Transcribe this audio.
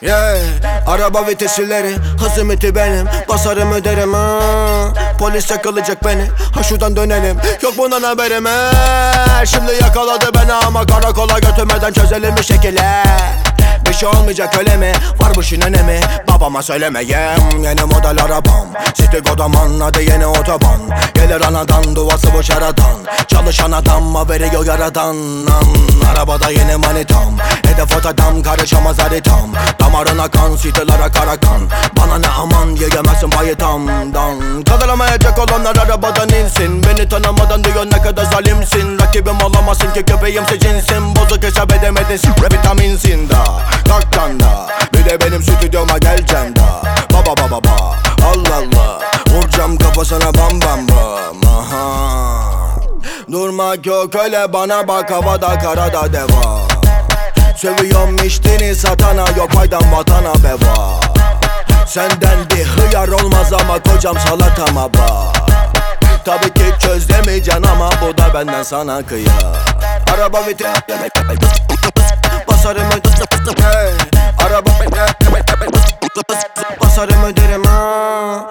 Yeah, araba vitesileri hız limiti benim Basarım öderim ha. Polis yakalayacak beni Ha şuradan dönelim. Yok bundan haberim he Şimdi yakaladı beni ama karakola götürmeden çözelim bir şekilde bir şey olmayacak öyle mi? Var bu işin önemi. Babama söylemeyem Yeni model arabam. City Godaman adı yeni otoban. Gelir anadan duası bu şaradan Çalışan adam haberi yok yaradan. An, Arabada yeni manitam. Hedef adam karışamaz haritam. Damarına kan sitelere kara kan Bana ne aman yiyemezsin payitamdan Kaldıramayacak olanlar arabadan insin. Beni tanımadan diyor ne kadar zalimsin. Rakibim olamazsın ki köpeğimse cinsin Bozuk hesap edemedin vitaminsin benim stüdyoma geleceksin da. Baba baba baba Allah Allah. Vuracağım kafasına bam bam bam. Aha. Durmak yok öyle bana bak havada karada deva. Seviyorum içtiğini satana yok faydan vatana beva. Senden bir hıyar olmaz ama kocam salatama bak. Tabii ki çözlemeyeceksin ama bu da benden sana kıyar. Araba vites sarılmayı derim ha